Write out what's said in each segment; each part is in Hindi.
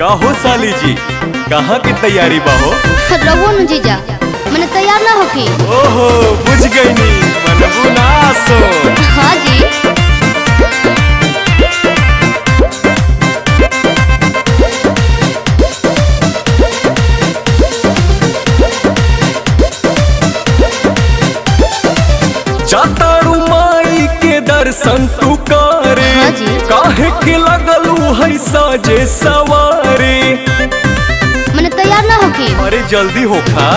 काहो साली जी? कहाँ की तैयारी बा हो? रहो न जीजा मैंने तैयार ना होकी। ओहो बुझ गई नी मनबू ना सो हाँ जी। जातारू माई के दर्शन तू करे। हाँ जी। काहे के लगलू है साजे सवारे। मैंने तैयार ना होके। अरे जल्दी होखा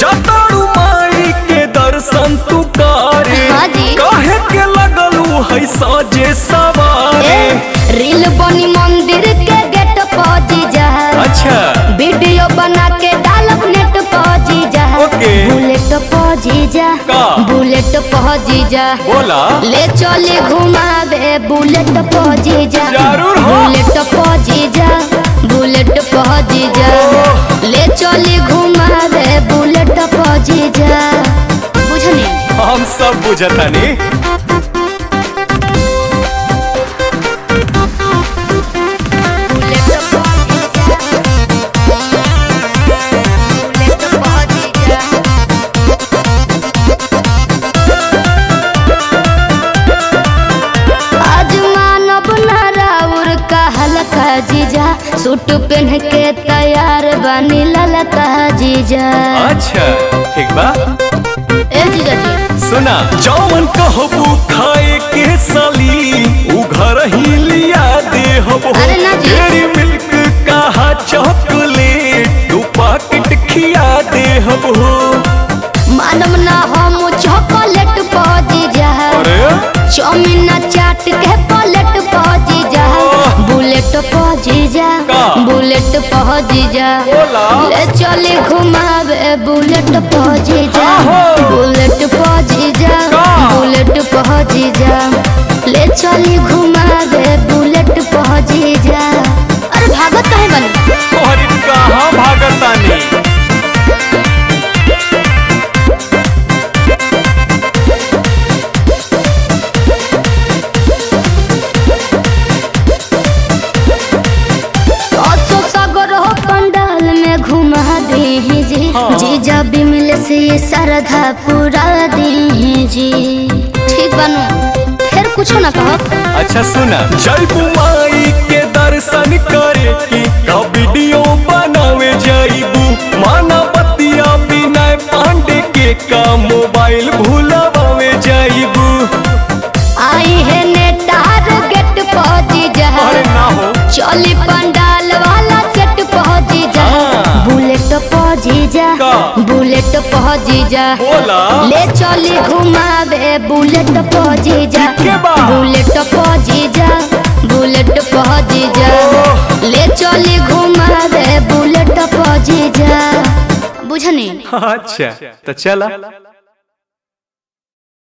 जातारू माई के दर्शन तू करे। हाँ। काहे के लगलू है साजे सवारे? का? बुलेट पर जा बोला। ले चले घुमावे बुलेट पर जा ज़रूर हो। बुलेट पर जा बुलेट पर जा ले चले घुमावे बुलेट पर जा बुझनी हम सब बुझतानी जीजा सूट पहन के तैयार बनी ललका जीजा अच्छा ठीक बा। ए जीजा जी। सुना जौन कहबू खाए के साली उ घर ही लिया दे हबो। अरे ना जी। डेरी मिल्क कहा चॉकलेट दू पैकेट खिया दे हबो। मानव ना हम चॉकलेट पा जीजा। अरे। चाउमीन चाट के। बुलेट पा जीजा का? बुलेट पा जीजा बोला। ले चले घुमावे बुलेट पा जीजा आहो। बुलेट पा जीजा का? बुलेट पा जीजा ले चले घुमावे ये श्रद्धा पूरा दे जी। ठीक बनू फिर कुछो ना कहो। अच्छा सुना। जय माई के दर्शन करे की का वीडियो बनावे जाइबू माना बतिया विनय पांडे के का मोबाइल भूलावे जाइबू आई है नेटार गेट पहुँची जा अरे ना हो। चली पंडाल जा बुलेट पहुँची जा। ले चली घुमावे बुलेट पहुँची जा। बुलेट पहुँची जा बुलेट पहुँची जा। ले चली घुमावे बुलेट पहुँची जा। बुझनी अच्छा तो चला।